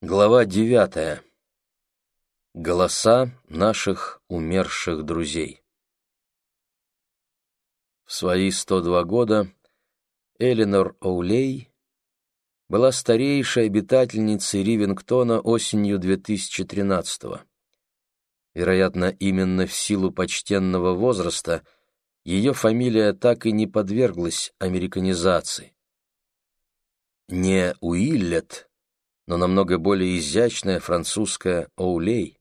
Глава девятая. Голоса наших умерших друзей. В свои 102 года Эленор Оулей была старейшей обитательницей Ривингтона осенью 2013 -го. Вероятно, именно в силу почтенного возраста ее фамилия так и не подверглась американизации. Не Уиллет, но намного более изящная французская Оулей.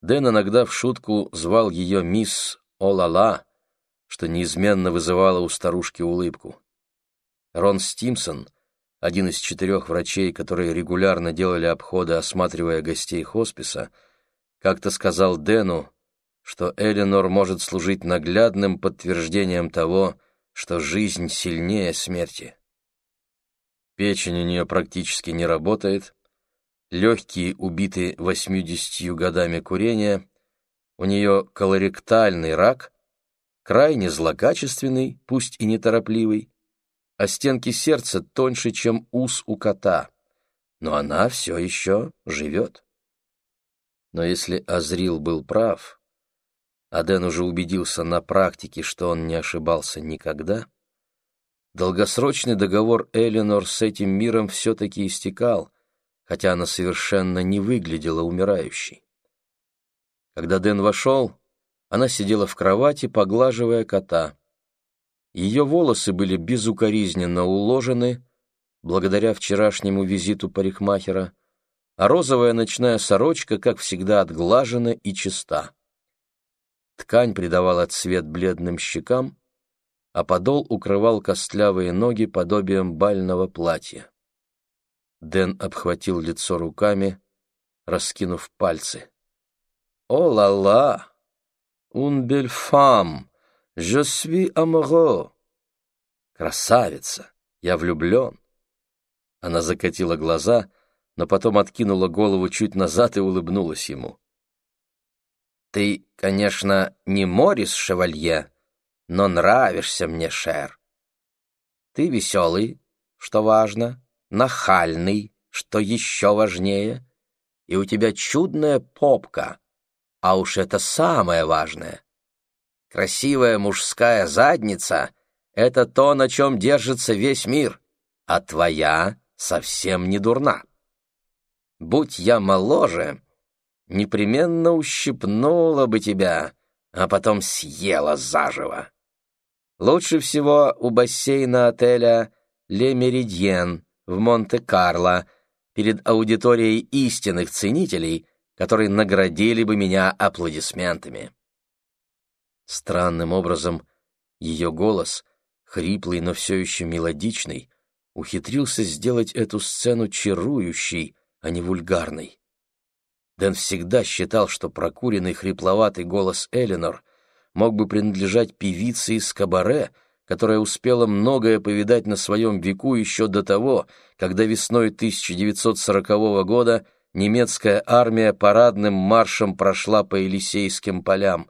Дэн иногда в шутку звал ее мисс Олала, что неизменно вызывало у старушки улыбку. Рон Стимсон, один из четырех врачей, которые регулярно делали обходы, осматривая гостей хосписа, как-то сказал Дэну, что Эленор может служить наглядным подтверждением того, что жизнь сильнее смерти. Печень у нее практически не работает, легкие убиты восьмидесятью годами курения, у нее колоректальный рак, крайне злокачественный, пусть и неторопливый, а стенки сердца тоньше, чем ус у кота, но она все еще живет. Но если Азрил был прав, а Дэн уже убедился на практике, что он не ошибался никогда, Долгосрочный договор Эленор с этим миром все-таки истекал, хотя она совершенно не выглядела умирающей. Когда Дэн вошел, она сидела в кровати, поглаживая кота. Ее волосы были безукоризненно уложены, благодаря вчерашнему визиту парикмахера, а розовая ночная сорочка, как всегда, отглажена и чиста. Ткань придавала цвет бледным щекам, а подол укрывал костлявые ноги подобием бального платья. Дэн обхватил лицо руками, раскинув пальцы. «О ла-ла! Un belle femme! Je suis amoureux!» «Красавица! Я влюблен!» Она закатила глаза, но потом откинула голову чуть назад и улыбнулась ему. «Ты, конечно, не Морис Шевалье?» Но нравишься мне, Шер. Ты веселый, что важно, нахальный, что еще важнее, и у тебя чудная попка, а уж это самое важное. Красивая мужская задница — это то, на чем держится весь мир, а твоя совсем не дурна. Будь я моложе, непременно ущипнула бы тебя, а потом съела заживо. Лучше всего у бассейна отеля «Ле Меридьен» в Монте-Карло перед аудиторией истинных ценителей, которые наградили бы меня аплодисментами. Странным образом ее голос, хриплый, но все еще мелодичный, ухитрился сделать эту сцену чарующей, а не вульгарной. Дэн всегда считал, что прокуренный хрипловатый голос Эленор — мог бы принадлежать певице из кабаре, которая успела многое повидать на своем веку еще до того, когда весной 1940 года немецкая армия парадным маршем прошла по Елисейским полям.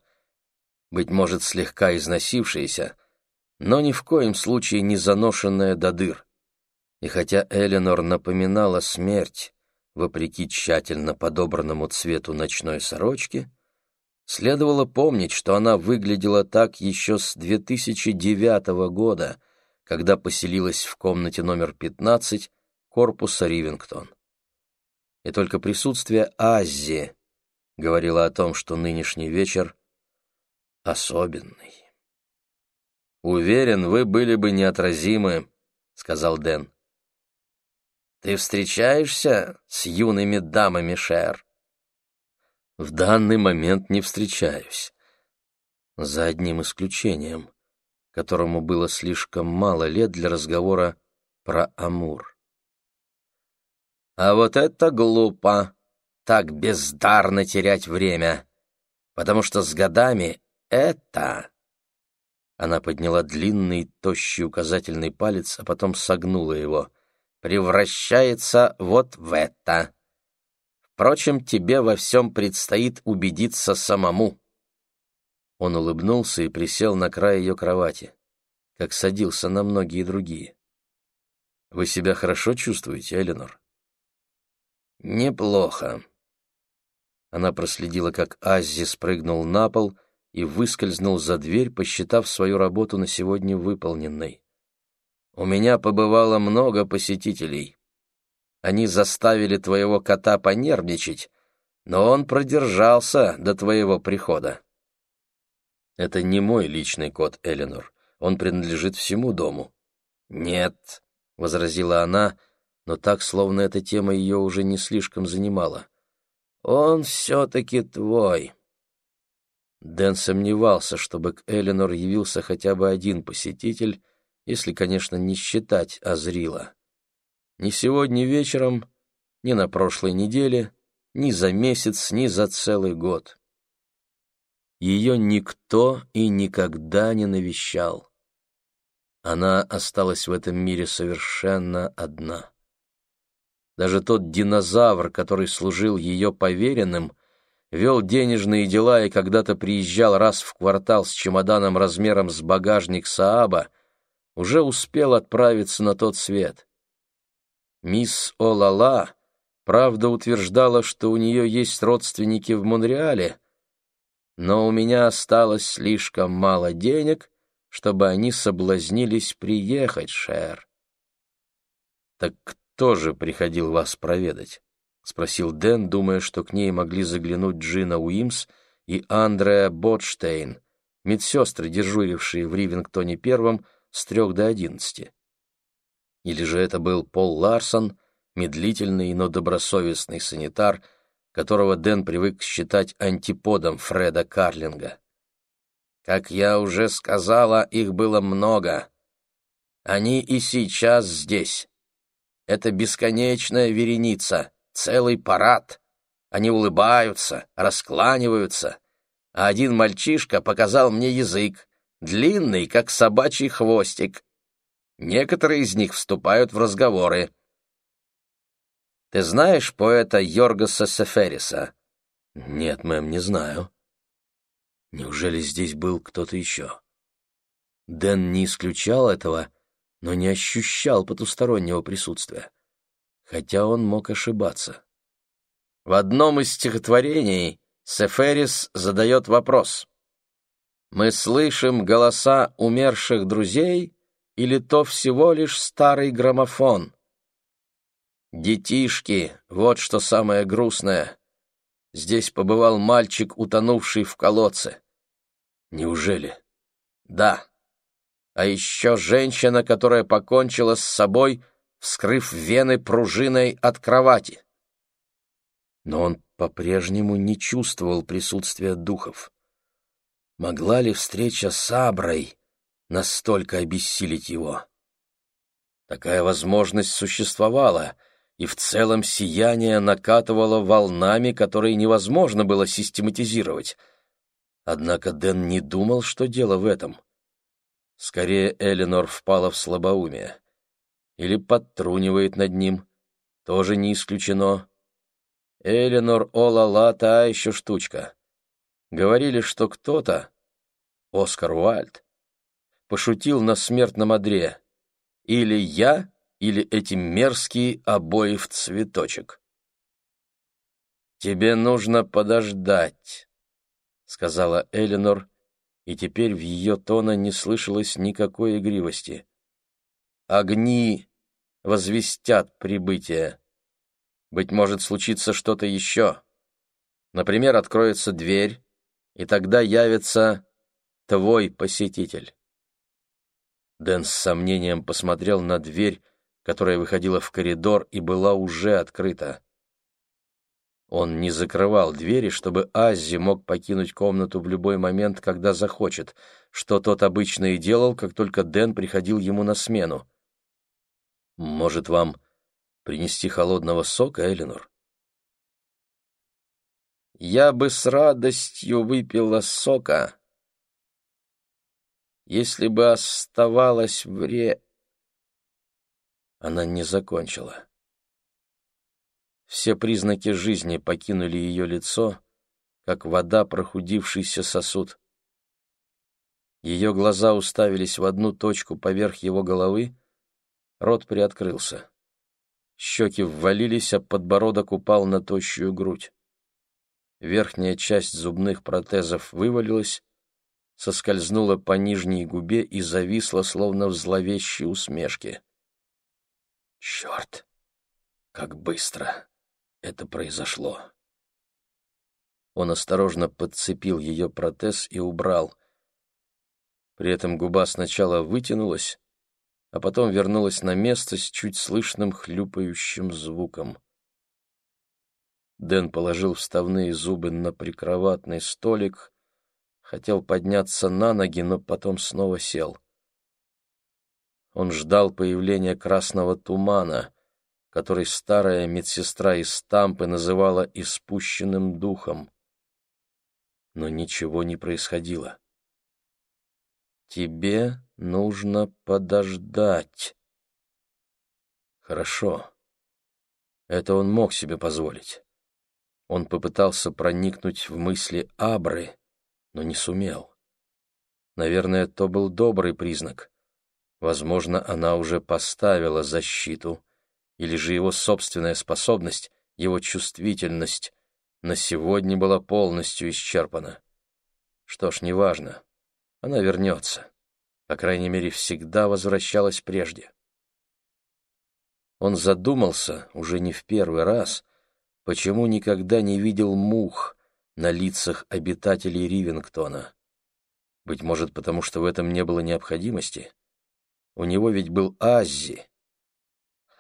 Быть может, слегка износившаяся, но ни в коем случае не заношенная до дыр. И хотя Эленор напоминала смерть, вопреки тщательно подобранному цвету ночной сорочки, Следовало помнить, что она выглядела так еще с 2009 года, когда поселилась в комнате номер 15 корпуса Ривингтон. И только присутствие Аззи говорило о том, что нынешний вечер особенный. «Уверен, вы были бы неотразимы», — сказал Дэн. «Ты встречаешься с юными дамами, Шер?» В данный момент не встречаюсь. За одним исключением, которому было слишком мало лет для разговора про Амур. А вот это глупо, так бездарно терять время, потому что с годами это... Она подняла длинный, тощий указательный палец, а потом согнула его. Превращается вот в это. Впрочем, тебе во всем предстоит убедиться самому». Он улыбнулся и присел на край ее кровати, как садился на многие другие. «Вы себя хорошо чувствуете, Эленор?» «Неплохо». Она проследила, как Аззи спрыгнул на пол и выскользнул за дверь, посчитав свою работу на сегодня выполненной. «У меня побывало много посетителей. Они заставили твоего кота понервничать, но он продержался до твоего прихода». «Это не мой личный кот, Эленор. Он принадлежит всему дому». «Нет», — возразила она, но так, словно эта тема ее уже не слишком занимала. «Он все-таки твой». Дэн сомневался, чтобы к Эленор явился хотя бы один посетитель, если, конечно, не считать Азрила. Ни сегодня вечером, ни на прошлой неделе, ни за месяц, ни за целый год. Ее никто и никогда не навещал. Она осталась в этом мире совершенно одна. Даже тот динозавр, который служил ее поверенным, вел денежные дела и когда-то приезжал раз в квартал с чемоданом размером с багажник Сааба, уже успел отправиться на тот свет. Мисс Олала, правда, утверждала, что у нее есть родственники в Монреале, но у меня осталось слишком мало денег, чтобы они соблазнились приехать, Шер. Так кто же приходил вас проведать? — спросил Дэн, думая, что к ней могли заглянуть Джина Уимс и Андреа Ботштейн, медсестры, дежурившие в Ривингтоне первом с трех до одиннадцати. Или же это был Пол Ларсон, медлительный, но добросовестный санитар, которого Дэн привык считать антиподом Фреда Карлинга. Как я уже сказала, их было много. Они и сейчас здесь. Это бесконечная вереница, целый парад. Они улыбаются, раскланиваются. А один мальчишка показал мне язык, длинный, как собачий хвостик. Некоторые из них вступают в разговоры. Ты знаешь поэта Йоргаса Сефериса? Нет, мэм, не знаю. Неужели здесь был кто-то еще? Дэн не исключал этого, но не ощущал потустороннего присутствия, хотя он мог ошибаться. В одном из стихотворений Сеферис задает вопрос. «Мы слышим голоса умерших друзей или то всего лишь старый граммофон?» «Детишки, вот что самое грустное. Здесь побывал мальчик, утонувший в колодце. Неужели? Да. А еще женщина, которая покончила с собой, вскрыв вены пружиной от кровати. Но он по-прежнему не чувствовал присутствия духов. Могла ли встреча с Аброй настолько обессилить его? Такая возможность существовала, и в целом сияние накатывало волнами, которые невозможно было систематизировать — Однако Дэн не думал, что дело в этом. Скорее, Эленор впала в слабоумие. Или подтрунивает над ним. Тоже не исключено. Эленор Олала та еще штучка. Говорили, что кто-то, Оскар Уальд, пошутил на смертном одре. Или я, или эти мерзкие обои в цветочек. «Тебе нужно подождать», — сказала Эленор, и теперь в ее тона не слышалось никакой игривости. «Огни возвестят прибытие. Быть может, случится что-то еще. Например, откроется дверь, и тогда явится твой посетитель». Дэн с сомнением посмотрел на дверь, которая выходила в коридор и была уже открыта. Он не закрывал двери, чтобы Аззи мог покинуть комнату в любой момент, когда захочет, что тот обычно и делал, как только Дэн приходил ему на смену. «Может, вам принести холодного сока, Эленор?» «Я бы с радостью выпила сока, если бы оставалось вре...» Она не закончила. Все признаки жизни покинули ее лицо, как вода прохудившийся сосуд. Ее глаза уставились в одну точку поверх его головы, рот приоткрылся. щеки ввалились, а подбородок упал на тощую грудь. Верхняя часть зубных протезов вывалилась, соскользнула по нижней губе и зависла, словно в зловещей усмешке. Черт! Как быстро это произошло! Он осторожно подцепил ее протез и убрал. При этом губа сначала вытянулась, а потом вернулась на место с чуть слышным хлюпающим звуком. Дэн положил вставные зубы на прикроватный столик, хотел подняться на ноги, но потом снова сел. Он ждал появления красного тумана, который старая медсестра из Тампы называла «испущенным духом». Но ничего не происходило. «Тебе нужно подождать». Хорошо. Это он мог себе позволить. Он попытался проникнуть в мысли Абры, но не сумел. Наверное, то был добрый признак. Возможно, она уже поставила защиту, или же его собственная способность, его чувствительность на сегодня была полностью исчерпана. Что ж, неважно. Она вернется. По крайней мере, всегда возвращалась прежде. Он задумался, уже не в первый раз, почему никогда не видел мух на лицах обитателей Ривингтона. Быть может, потому что в этом не было необходимости? У него ведь был Аззи.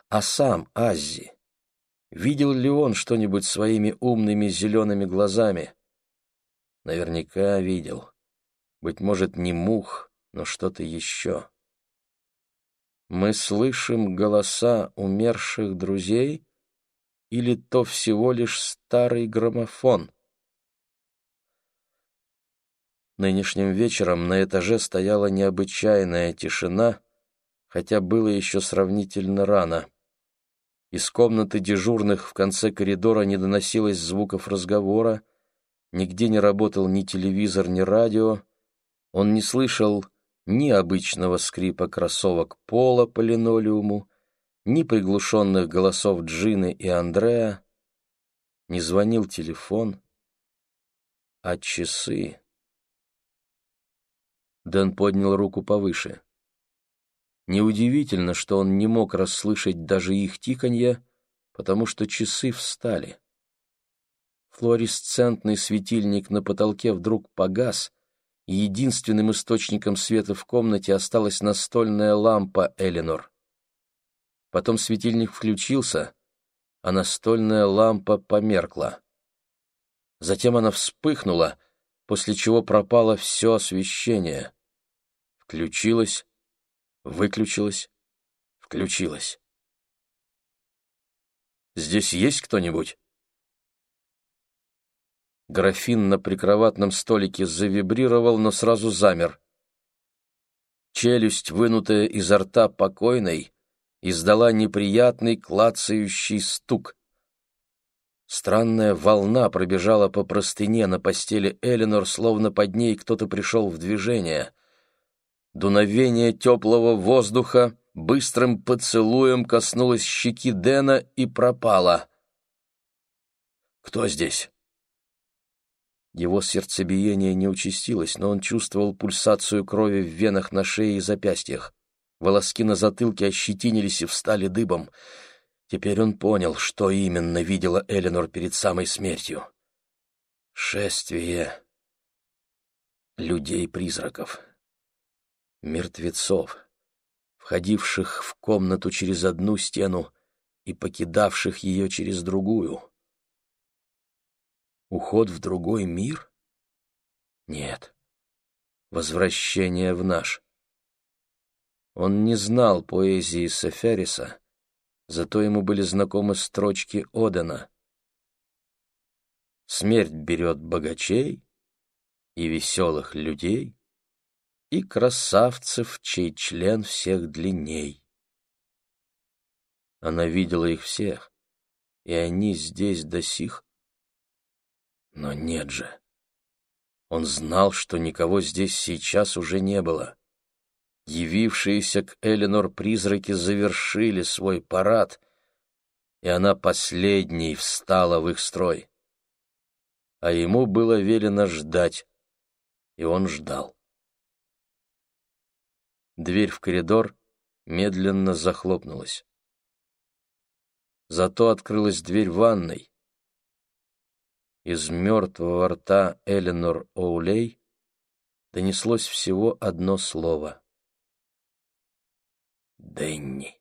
А сам Аззи. Видел ли он что-нибудь своими умными зелеными глазами? Наверняка видел. Быть может, не мух, но что-то еще. Мы слышим голоса умерших друзей или то всего лишь старый граммофон? Нынешним вечером на этаже стояла необычайная тишина, хотя было еще сравнительно рано. Из комнаты дежурных в конце коридора не доносилось звуков разговора, нигде не работал ни телевизор, ни радио, он не слышал ни обычного скрипа кроссовок пола по линолеуму, ни приглушенных голосов Джины и Андрея, не звонил телефон, а часы... Дэн поднял руку повыше. Неудивительно, что он не мог расслышать даже их тиканье, потому что часы встали. Флуоресцентный светильник на потолке вдруг погас, и единственным источником света в комнате осталась настольная лампа Эленор. Потом светильник включился, а настольная лампа померкла. Затем она вспыхнула, после чего пропало все освещение. Включилась, выключилась, включилась. «Здесь есть кто-нибудь?» Графин на прикроватном столике завибрировал, но сразу замер. Челюсть, вынутая изо рта покойной, издала неприятный клацающий стук. Странная волна пробежала по простыне на постели Эленор, словно под ней кто-то пришел в движение — Дуновение теплого воздуха быстрым поцелуем коснулось щеки Дэна и пропало. «Кто здесь?» Его сердцебиение не участилось, но он чувствовал пульсацию крови в венах на шее и запястьях. Волоски на затылке ощетинились и встали дыбом. Теперь он понял, что именно видела Эленор перед самой смертью. Шествие людей-призраков мертвецов, входивших в комнату через одну стену и покидавших ее через другую. Уход в другой мир? Нет. Возвращение в наш. Он не знал поэзии Сефериса, зато ему были знакомы строчки Одена. «Смерть берет богачей и веселых людей, и красавцев, чей член всех длинней. Она видела их всех, и они здесь до сих. Но нет же. Он знал, что никого здесь сейчас уже не было. Явившиеся к Эленор призраки завершили свой парад, и она последней встала в их строй. А ему было велено ждать, и он ждал. Дверь в коридор медленно захлопнулась. Зато открылась дверь ванной. Из мертвого рта Эленор Оулей донеслось всего одно слово. «Дэнни».